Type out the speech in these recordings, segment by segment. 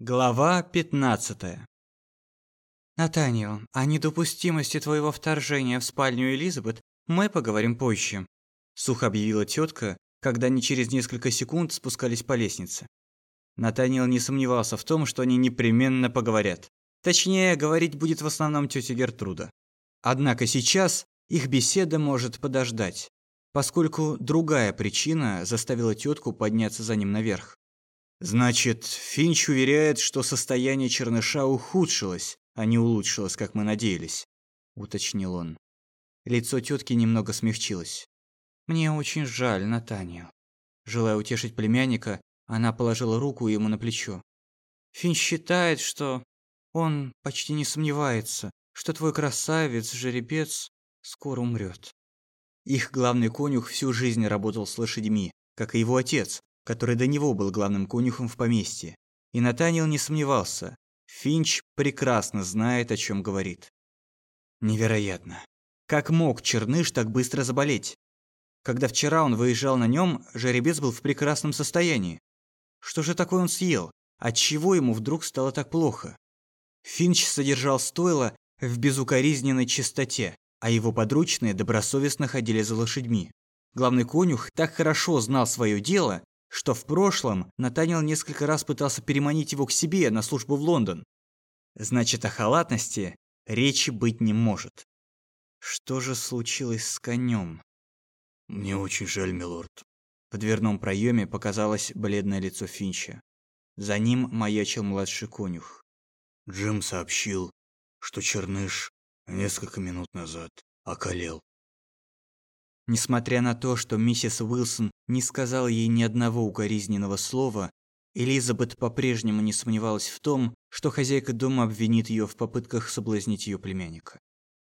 Глава 15 «Натаниэл, о недопустимости твоего вторжения в спальню Элизабет мы поговорим позже», сухо объявила тетка, когда они через несколько секунд спускались по лестнице. Натаниэл не сомневался в том, что они непременно поговорят. Точнее, говорить будет в основном тетя Гертруда. Однако сейчас их беседа может подождать, поскольку другая причина заставила тетку подняться за ним наверх. Значит, Финч уверяет, что состояние черныша ухудшилось, а не улучшилось, как мы надеялись, уточнил он. Лицо тетки немного смягчилось. Мне очень жаль, Натаниэл. Желая утешить племянника, она положила руку ему на плечо. Финч считает, что он почти не сомневается, что твой красавец, жеребец, скоро умрет. Их главный конюх всю жизнь работал с лошадьми, как и его отец, который до него был главным конюхом в поместье. И Натаниэл не сомневался. Финч прекрасно знает, о чем говорит. Невероятно. Как мог Черныш так быстро заболеть? Когда вчера он выезжал на нем, жеребец был в прекрасном состоянии. Что же такое он съел? Отчего ему вдруг стало так плохо? Финч содержал стойло в безукоризненной чистоте, а его подручные добросовестно ходили за лошадьми. Главный конюх так хорошо знал свое дело, что в прошлом Натаниэл несколько раз пытался переманить его к себе на службу в Лондон. Значит, о халатности речи быть не может. Что же случилось с конем? Мне очень жаль, милорд. В дверном проеме показалось бледное лицо Финча. За ним маячил младший конюх. Джим сообщил, что Черныш несколько минут назад околел. Несмотря на то, что миссис Уилсон не сказала ей ни одного укоризненного слова, Элизабет по-прежнему не сомневалась в том, что хозяйка дома обвинит ее в попытках соблазнить ее племянника.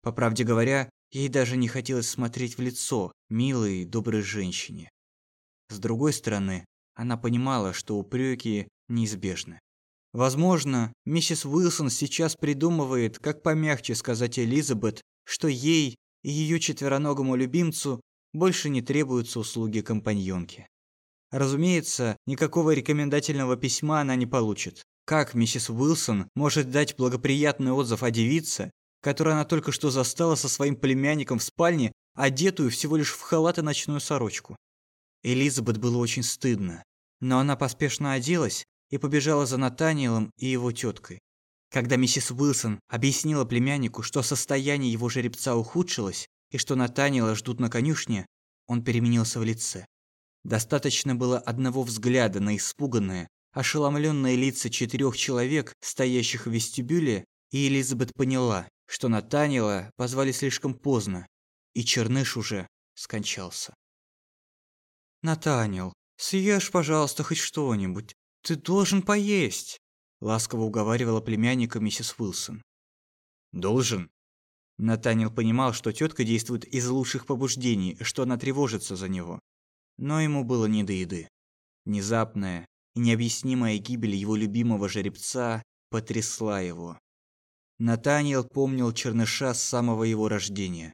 По правде говоря, ей даже не хотелось смотреть в лицо милой и доброй женщине. С другой стороны, она понимала, что упреки неизбежны. Возможно, миссис Уилсон сейчас придумывает, как помягче сказать Элизабет, что ей и ее четвероногому любимцу больше не требуются услуги компаньонки. Разумеется, никакого рекомендательного письма она не получит. Как миссис Уилсон может дать благоприятный отзыв о девице, которую она только что застала со своим племянником в спальне, одетую всего лишь в халат и ночную сорочку? Элизабет было очень стыдно, но она поспешно оделась и побежала за Натаниэлом и его теткой. Когда миссис Уилсон объяснила племяннику, что состояние его жеребца ухудшилось и что Натаниэла ждут на конюшне, он переменился в лице. Достаточно было одного взгляда на испуганные, ошеломленные лица четырех человек, стоящих в вестибюле, и Элизабет поняла, что Натаниэла позвали слишком поздно, и Черныш уже скончался. «Натаниэл, съешь, пожалуйста, хоть что-нибудь. Ты должен поесть!» Ласково уговаривала племянника миссис Уилсон. Должен. Натаниэл понимал, что тетка действует из лучших побуждений, что она тревожится за него. Но ему было не до еды. Внезапная и необъяснимая гибель его любимого жеребца потрясла его. Натаниэл помнил Черныша с самого его рождения.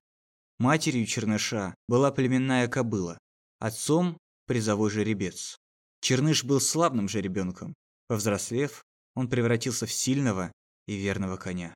Матерью Черныша была племенная кобыла, отцом – призовой жеребец. Черныш был славным жеребенком. Повзрослев, он превратился в сильного и верного коня.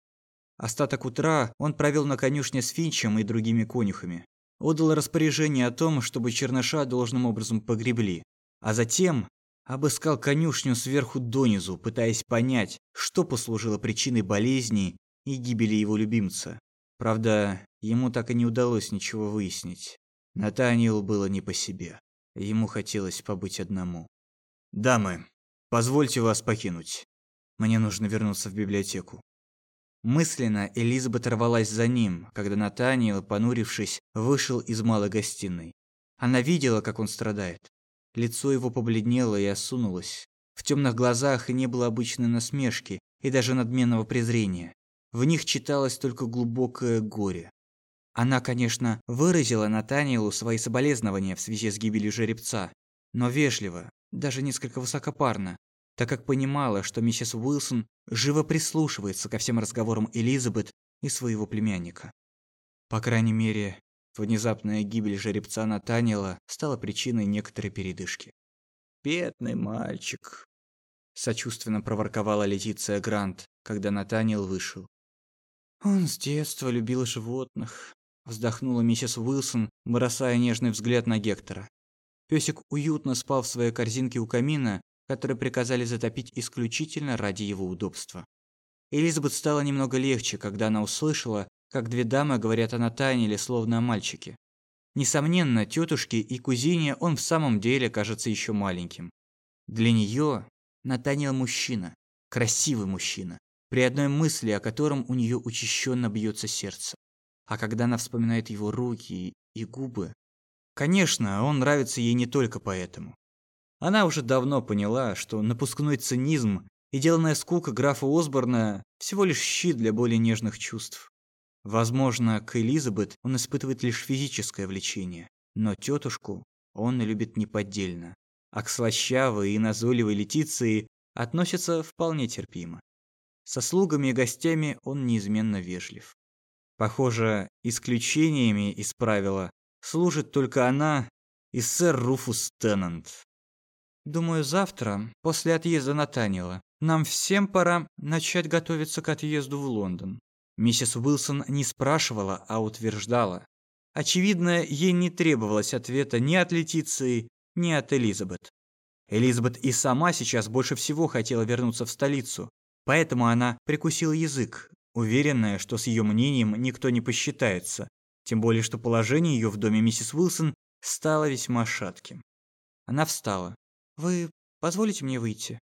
Остаток утра он провел на конюшне с Финчем и другими конюхами. Отдал распоряжение о том, чтобы черныша должным образом погребли. А затем обыскал конюшню сверху донизу, пытаясь понять, что послужило причиной болезни и гибели его любимца. Правда, ему так и не удалось ничего выяснить. Натаниэлу было не по себе. Ему хотелось побыть одному. «Дамы, позвольте вас покинуть. Мне нужно вернуться в библиотеку. Мысленно Элизабет рвалась за ним, когда Натаниэл, понурившись, вышел из малой гостиной. Она видела, как он страдает. Лицо его побледнело и осунулось. В темных глазах не было обычной насмешки и даже надменного презрения. В них читалось только глубокое горе. Она, конечно, выразила Натаниэлу свои соболезнования в связи с гибелью жеребца, но вежливо, даже несколько высокопарно, так как понимала, что миссис Уилсон живо прислушивается ко всем разговорам Элизабет и своего племянника. По крайней мере, внезапная гибель жеребца Натаниэла стала причиной некоторой передышки. «Бедный мальчик», сочувственно проворковала Летиция Грант, когда Натаниэл вышел. Он с детства любил животных, вздохнула миссис Уилсон, бросая нежный взгляд на Гектора. Песик уютно спал в своей корзинке у камина, который приказали затопить исключительно ради его удобства. Элизабет стало немного легче, когда она услышала, как две дамы говорят о Натаниэле словно о мальчике. Несомненно, тетушке и кузине он в самом деле кажется еще маленьким. Для нее Натаниэл мужчина, красивый мужчина, при одной мысли о котором у нее учащенно бьется сердце. А когда она вспоминает его руки и губы... Конечно, он нравится ей не только поэтому. Она уже давно поняла, что напускной цинизм и деланная скука графа Осборна всего лишь щит для более нежных чувств. Возможно, к Элизабет он испытывает лишь физическое влечение, но тетушку он любит неподдельно, а к слащавой и назойливой Летиции относится вполне терпимо. Со слугами и гостями он неизменно вежлив. Похоже, исключениями из правила служит только она и сэр Руфус Теннант. Думаю, завтра, после отъезда Натаниэла, нам всем пора начать готовиться к отъезду в Лондон. Миссис Уилсон не спрашивала, а утверждала. Очевидно, ей не требовалось ответа ни от Летиции, ни от Элизабет. Элизабет и сама сейчас больше всего хотела вернуться в столицу, поэтому она прикусила язык, уверенная, что с ее мнением никто не посчитается, тем более что положение ее в доме миссис Уилсон стало весьма шатким. Она встала. «Вы позволите мне выйти?»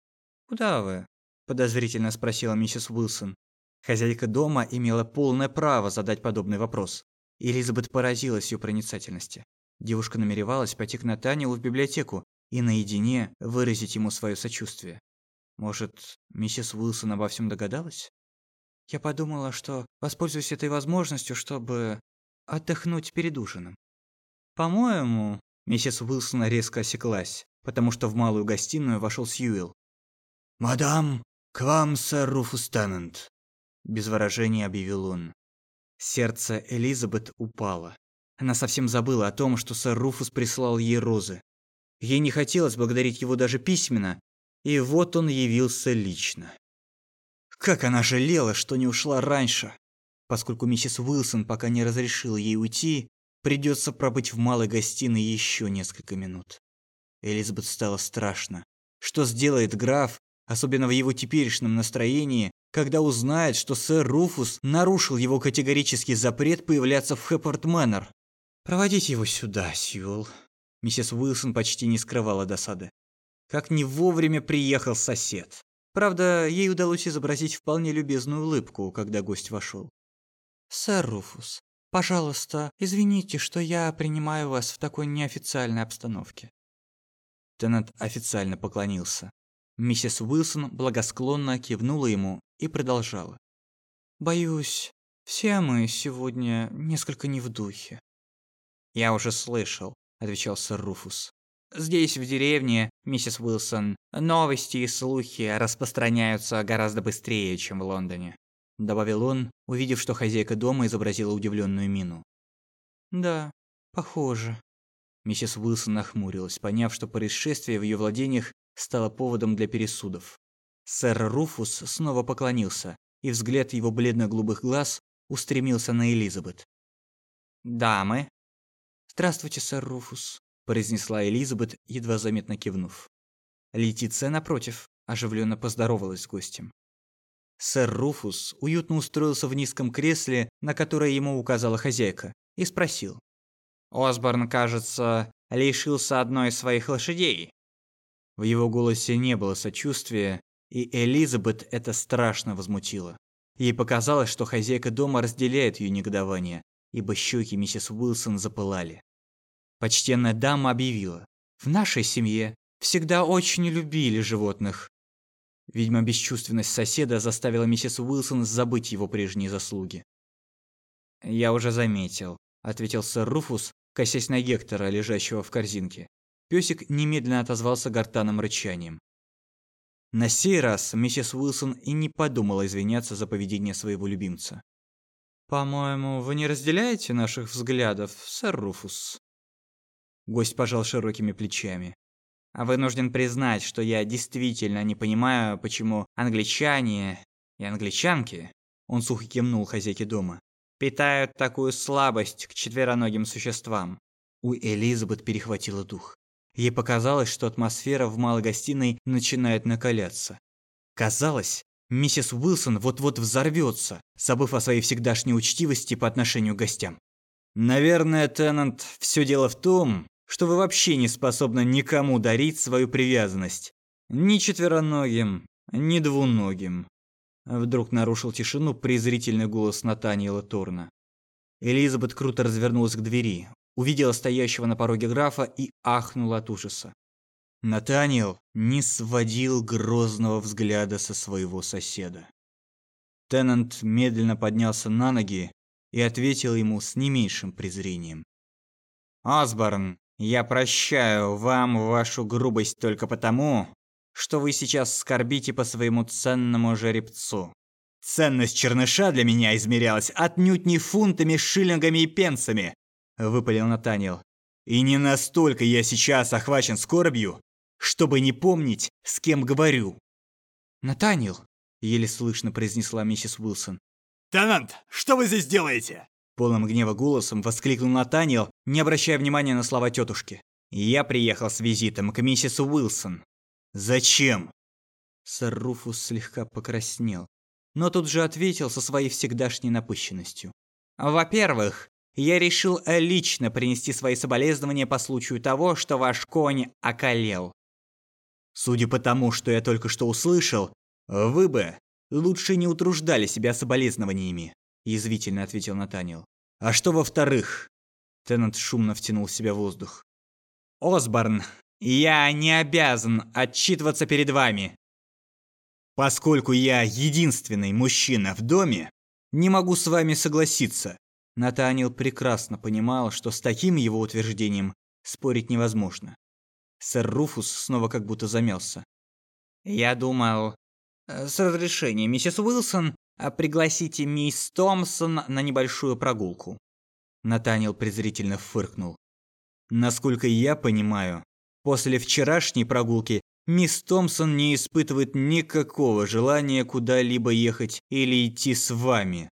«Куда вы?» – подозрительно спросила миссис Уилсон. Хозяйка дома имела полное право задать подобный вопрос. Элизабет поразилась ее проницательности. Девушка намеревалась пойти к Натаниэлу в библиотеку и наедине выразить ему свое сочувствие. Может, миссис Уилсон обо всем догадалась? Я подумала, что воспользуюсь этой возможностью, чтобы отдохнуть перед ужином. По-моему, миссис Уилсон резко осеклась, потому что в малую гостиную вошел Сьюэлл. «Мадам, к вам сэр Руфус Теннант», без выражения объявил он. Сердце Элизабет упало. Она совсем забыла о том, что сэр Руфус прислал ей розы. Ей не хотелось благодарить его даже письменно, и вот он явился лично. Как она жалела, что не ушла раньше. Поскольку миссис Уилсон пока не разрешила ей уйти, придется пробыть в малой гостиной еще несколько минут. Элизабет стало страшно. Что сделает граф, особенно в его теперешнем настроении, когда узнает, что сэр Руфус нарушил его категорический запрет появляться в Хэппорт Мэннер. «Проводите его сюда, Сьюэлл». Миссис Уилсон почти не скрывала досады. Как не вовремя приехал сосед. Правда, ей удалось изобразить вполне любезную улыбку, когда гость вошел. «Сэр Руфус, пожалуйста, извините, что я принимаю вас в такой неофициальной обстановке». Теннет официально поклонился. Миссис Уилсон благосклонно кивнула ему и продолжала. «Боюсь, все мы сегодня несколько не в духе». «Я уже слышал», — отвечал сэр Руфус. «Здесь, в деревне, миссис Уилсон, новости и слухи распространяются гораздо быстрее, чем в Лондоне», — добавил он, увидев, что хозяйка дома изобразила удивленную мину. «Да, похоже». Миссис Уилсон нахмурилась, поняв, что происшествие в ее владениях стало поводом для пересудов. Сэр Руфус снова поклонился, и взгляд его бледно-голубых глаз устремился на Элизабет. «Дамы?» «Здравствуйте, сэр Руфус», – произнесла Элизабет, едва заметно кивнув. Летиция, напротив, оживленно поздоровалась с гостем. Сэр Руфус уютно устроился в низком кресле, на которое ему указала хозяйка, и спросил. «Осборн, кажется, лишился одной из своих лошадей. В его голосе не было сочувствия, и Элизабет это страшно возмутило. Ей показалось, что хозяйка дома разделяет ее негодование, ибо щеки миссис Уилсон запылали. Почтенная дама объявила. «В нашей семье всегда очень любили животных». Видимо, бесчувственность соседа заставила миссис Уилсон забыть его прежние заслуги. «Я уже заметил», — ответил сэр Руфус, косясь на Гектора, лежащего в корзинке. Пёсик немедленно отозвался гортанным рычанием. На сей раз миссис Уилсон и не подумала извиняться за поведение своего любимца. «По-моему, вы не разделяете наших взглядов, сэр Руфус?» Гость пожал широкими плечами. Вынужден признать, что я действительно не понимаю, почему англичане и англичанки, он сухо кивнул хозяйке дома, питают такую слабость к четвероногим существам. У Элизабет перехватило дух. Ей показалось, что атмосфера в малой гостиной начинает накаляться. Казалось, миссис Уилсон вот-вот взорвется, забыв о своей всегдашней учтивости по отношению к гостям. Наверное, Теннант, все дело в том, что вы вообще не способны никому дарить свою привязанность. Ни четвероногим, ни двуногим. Вдруг нарушил тишину презрительный голос Натаниэла Торна. Элизабет круто развернулась к двери, увидела стоящего на пороге графа и ахнула от ужаса. Натаниэл не сводил грозного взгляда со своего соседа. Теннант медленно поднялся на ноги и ответил ему с не меньшим презрением. «Осборн, я прощаю вам вашу грубость только потому, что вы сейчас скорбите по своему ценному жеребцу. Ценность черныша для меня измерялась отнюдь не фунтами, шиллингами и пенсами, выпалил Натаниэл. И не настолько я сейчас охвачен скорбью, чтобы не помнить, с кем говорю. Натаниэл, еле слышно произнесла миссис Уилсон. Теннант, что вы здесь делаете? Полным гнева голосом воскликнул Натаниэл, не обращая внимания на слова тетушки. «Я приехал с визитом к миссис Уилсон». «Зачем?» Сэр Руфус слегка покраснел, но тут же ответил со своей всегдашней напыщенностью. «Во-первых, я решил лично принести свои соболезнования по случаю того, что ваш конь околел. Судя по тому, что я только что услышал, вы бы лучше не утруждали себя соболезнованиями язвительно ответил Натаниэл. А что во-вторых? Теннант шумно втянул в себя воздух. Осборн, я не обязан отчитываться перед вами. Поскольку я единственный мужчина в доме, не могу с вами согласиться. Натаниэл прекрасно понимал, что с таким его утверждением спорить невозможно. Сэр Руфус снова как будто замялся. Я думал, э, с разрешения миссис Уилсон, а пригласите мисс Томпсон на небольшую прогулку. Натаниэл презрительно фыркнул. Насколько я понимаю, после вчерашней прогулки мисс Томпсон не испытывает никакого желания куда-либо ехать или идти с вами.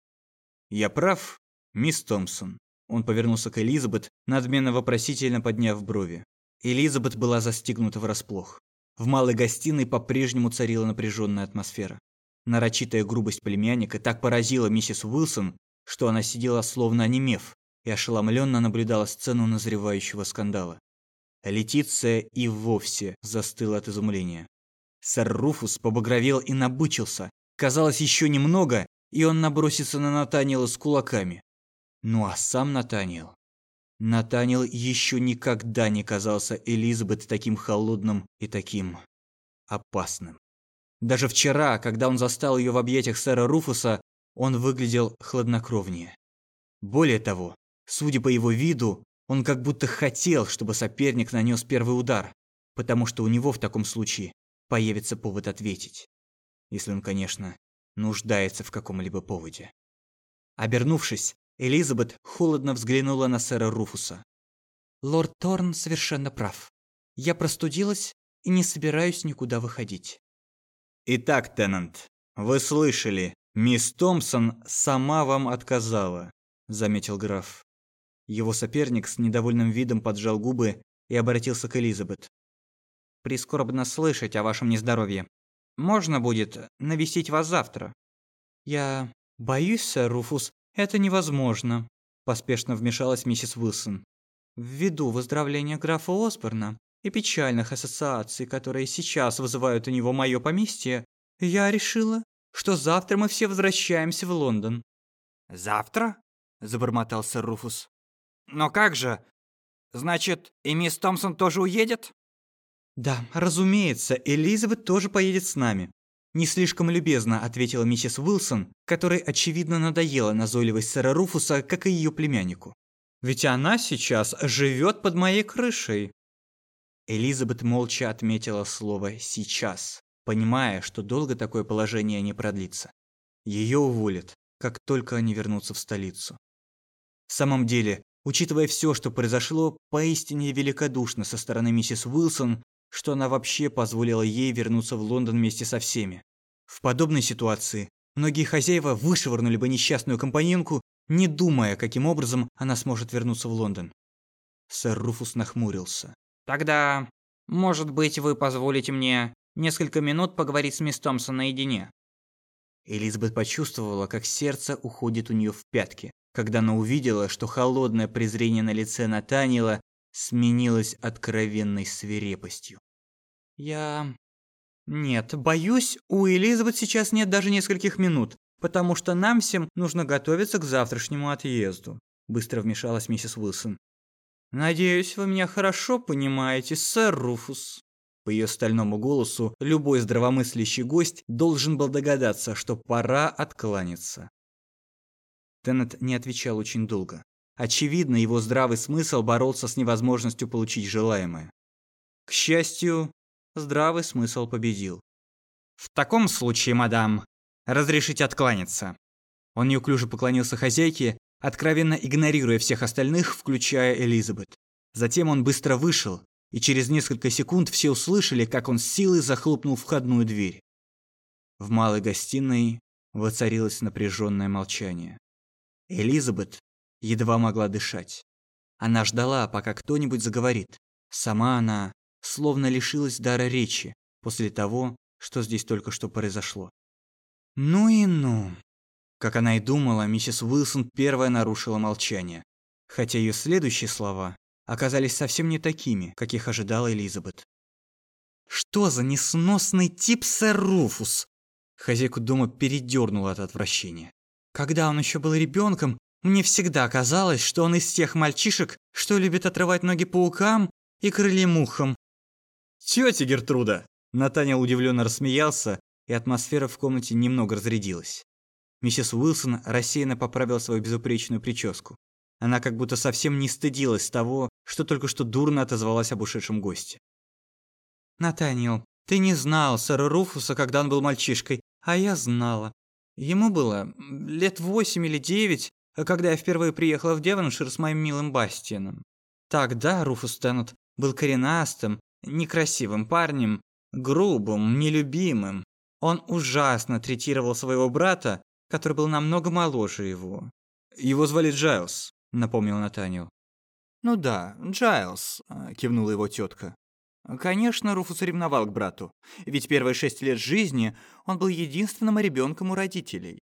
Я прав, мисс Томпсон? Он повернулся к Элизабет, надменно вопросительно подняв брови. Элизабет была застигнута врасплох. В малой гостиной по-прежнему царила напряженная атмосфера. Нарочитая грубость племянника так поразила миссис Уилсон, что она сидела словно онемев и ошеломленно наблюдала сцену назревающего скандала. Летиция и вовсе застыла от изумления. Сэр Руфус побагровел и набычился. Казалось, еще немного, и он набросится на Натаниэла с кулаками. Ну а сам Натаниэл... Натаниэл еще никогда не казался Элизабет таким холодным и таким опасным. Даже вчера, когда он застал ее в объятиях сэра Руфуса, он выглядел хладнокровнее. Более того, судя по его виду, он как будто хотел, чтобы соперник нанес первый удар, потому что у него в таком случае появится повод ответить. Если он, конечно, нуждается в каком-либо поводе. Обернувшись, Элизабет холодно взглянула на сэра Руфуса. «Лорд Торн совершенно прав. Я простудилась и не собираюсь никуда выходить. Итак, Теннант, вы слышали, мисс Томпсон сама вам отказала, заметил граф. Его соперник с недовольным видом поджал губы и обратился к Элизабет. Прискорбно слышать о вашем нездоровье. Можно будет навестить вас завтра. Я боюсь, сэр Руфус, это невозможно, поспешно вмешалась миссис Уилсон. Ввиду выздоровления графа Осборна и печальных ассоциаций, которые сейчас вызывают у него мое поместье, я решила, что завтра мы все возвращаемся в Лондон. Завтра? забормотал сэр Руфус. Но как же? Значит, и мисс Томпсон тоже уедет? Да, разумеется, Элизабет тоже поедет с нами. Не слишком любезно ответила миссис Уилсон, которой очевидно надоела назойливость сэра Руфуса, как и ее племяннику. Ведь она сейчас живет под моей крышей. Элизабет молча отметила слово «сейчас», понимая, что долго такое положение не продлится. Ее уволят, как только они вернутся в столицу. В самом деле, учитывая все, что произошло, поистине великодушно со стороны миссис Уилсон что она вообще позволила ей вернуться в Лондон вместе со всеми. В подобной ситуации многие хозяева вышвырнули бы несчастную компаньонку, не думая, каким образом она сможет вернуться в Лондон. Сэр Руфус нахмурился. «Тогда, может быть, вы позволите мне несколько минут поговорить с мисс Томпсон наедине?» Элизабет почувствовала, как сердце уходит у нее в пятки, когда она увидела, что холодное презрение на лице Натаниэла сменилось откровенной свирепостью. «Я... Нет, боюсь, у Элизабет сейчас нет даже нескольких минут, потому что нам всем нужно готовиться к завтрашнему отъезду», быстро вмешалась миссис Уилсон. «Надеюсь, вы меня хорошо понимаете, сэр Руфус». По ее стальному голосу любой здравомыслящий гость должен был догадаться, что пора откланяться. Теннет не отвечал очень долго. Очевидно, его здравый смысл боролся с невозможностью получить желаемое. К счастью, здравый смысл победил. «В таком случае, мадам, разрешите откланяться». Он неуклюже поклонился хозяйке, откровенно игнорируя всех остальных, включая Элизабет. Затем он быстро вышел, и через несколько секунд все услышали, как он с силой захлопнул входную дверь. В малой гостиной воцарилось напряженное молчание. Элизабет едва могла дышать. Она ждала, пока кто-нибудь заговорит. Сама она словно лишилась дара речи после того, что здесь только что произошло. Ну и ну. Как она и думала, миссис Уилсон первая нарушила молчание, хотя ее следующие слова оказались совсем не такими, каких ожидала Элизабет. «Что за несносный тип, сэр Руфус?» Хозяйку дома передернула от отвращения. «Когда он еще был ребенком, мне всегда казалось, что он из тех мальчишек, что любит отрывать ноги паукам и крылья мухам». «Тетя Гертруда!» Натаниэл удивленно рассмеялся, и атмосфера в комнате немного разрядилась. Миссис Уилсон рассеянно поправила свою безупречную прическу. Она как будто совсем не стыдилась того, что только что дурно отозвалась об ушедшем госте. «Натаниэл, ты не знал сэра Руфуса, когда он был мальчишкой, а я знала. Ему было лет восемь или девять, когда я впервые приехала в Девоншир с моим милым Бастианом. Тогда Руфус Теннет был коренастым, некрасивым парнем, грубым, нелюбимым. Он ужасно третировал своего брата, который был намного моложе его. Его звали Джайлз напомнил Натаниэл. «Ну да, Джайлз», — кивнула его тетка. Конечно, Руфус ревновал к брату, ведь первые шесть лет жизни он был единственным ребенком у родителей.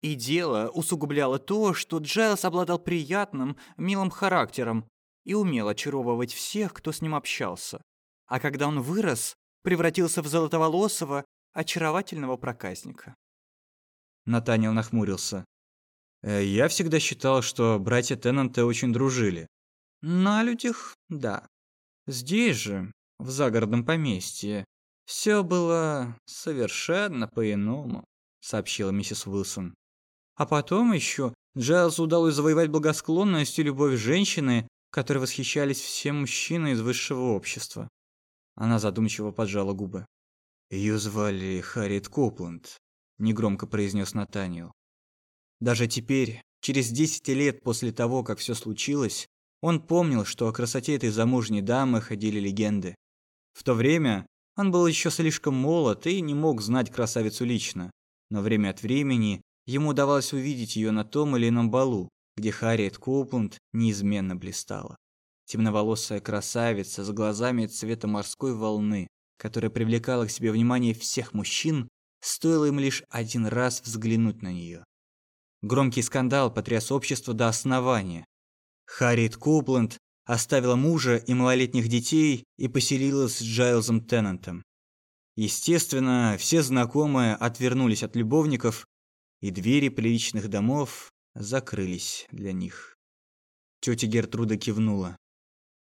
И дело усугубляло то, что Джайлз обладал приятным, милым характером и умел очаровывать всех, кто с ним общался. А когда он вырос, превратился в золотоволосого, очаровательного проказника. Натаниэл нахмурился. Э, я всегда считал, что братья Теннанты очень дружили. На людях – да. Здесь же, в загородном поместье, все было совершенно по-иному, сообщила миссис Уилсон. А потом еще Джайлзу удалось завоевать благосклонность и любовь женщины, которой восхищались все мужчины из высшего общества. Она задумчиво поджала губы. Ее звали Харриет Копланд, негромко произнес Натаниэл. Даже теперь, через 10 лет после того, как все случилось, он помнил, что о красоте этой замужней дамы ходили легенды. В то время он был еще слишком молод и не мог знать красавицу лично, но время от времени ему удавалось увидеть ее на том или ином балу, где Харриет Копланд неизменно блистала. Темноволосая красавица с глазами цвета морской волны, которая привлекала к себе внимание всех мужчин, стоило им лишь один раз взглянуть на нее. Громкий скандал потряс общество до основания. Харриет Коупленд оставила мужа и малолетних детей и поселилась с Джайлзом Теннантом. Естественно, все знакомые отвернулись от любовников, и двери приличных домов закрылись для них. Тетя Гертруда кивнула.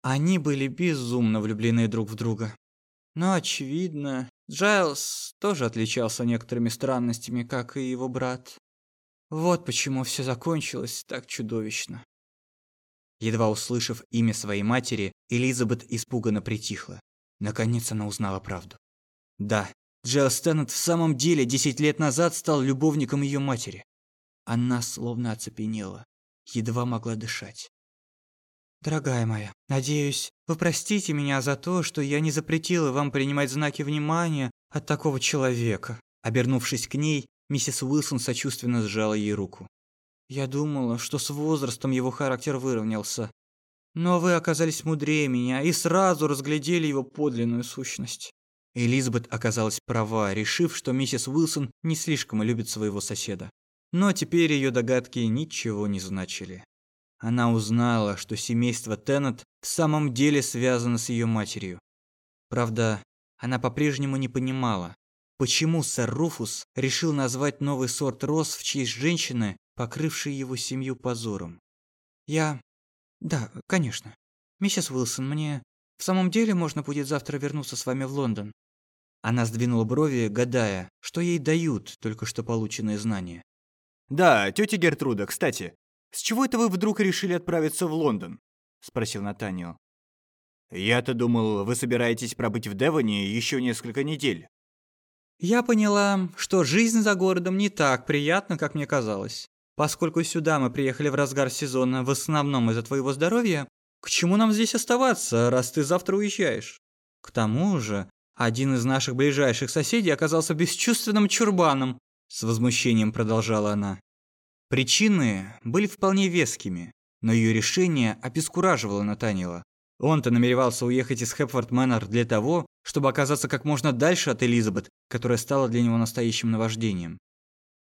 Они были безумно влюблены друг в друга. Но, очевидно, Джайлз тоже отличался некоторыми странностями, как и его брат. Вот почему все закончилось так чудовищно. Едва услышав имя своей матери, Элизабет испуганно притихла. Наконец она узнала правду. Да, Джейл Стэннет в самом деле десять лет назад стал любовником ее матери. Она словно оцепенела, едва могла дышать. Дорогая моя, надеюсь, вы простите меня за то, что я не запретила вам принимать знаки внимания от такого человека. Обернувшись к ней, миссис Уилсон сочувственно сжала ей руку. Я думала, что с возрастом его характер выровнялся. Но вы оказались мудрее меня и сразу разглядели его подлинную сущность. Элизабет оказалась права, решив, что миссис Уилсон не слишком любит своего соседа. Но теперь ее догадки ничего не значили. Она узнала, что семейство Теннет в самом деле связано с ее матерью. Правда, она по-прежнему не понимала, почему сэр Руфус решил назвать новый сорт роз в честь женщины, покрывшей его семью позором. «Я... Да, конечно. Миссис Уилсон, мне в самом деле можно будет завтра вернуться с вами в Лондон?» Она сдвинула брови, гадая, что ей дают только что полученные знания. «Да, тетя Гертруда, кстати, с чего это вы вдруг решили отправиться в Лондон?» — спросил Натаниэл. «Я-то думал, вы собираетесь пробыть в Девоне еще несколько недель». Я поняла, что жизнь за городом не так приятна, как мне казалось. Поскольку сюда мы приехали в разгар сезона в основном из-за твоего здоровья, к чему нам здесь оставаться, раз ты завтра уезжаешь? К тому же, один из наших ближайших соседей оказался бесчувственным чурбаном, с возмущением продолжала она. Причины были вполне вескими, но ее решение обескураживало Натанила. Он-то намеревался уехать из Хэпфорд Мэннер для того, чтобы оказаться как можно дальше от Элизабет, которая стала для него настоящим наваждением.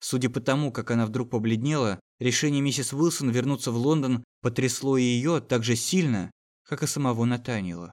Судя по тому, как она вдруг побледнела, решение миссис Уилсон вернуться в Лондон потрясло ее так же сильно, как и самого Натанила.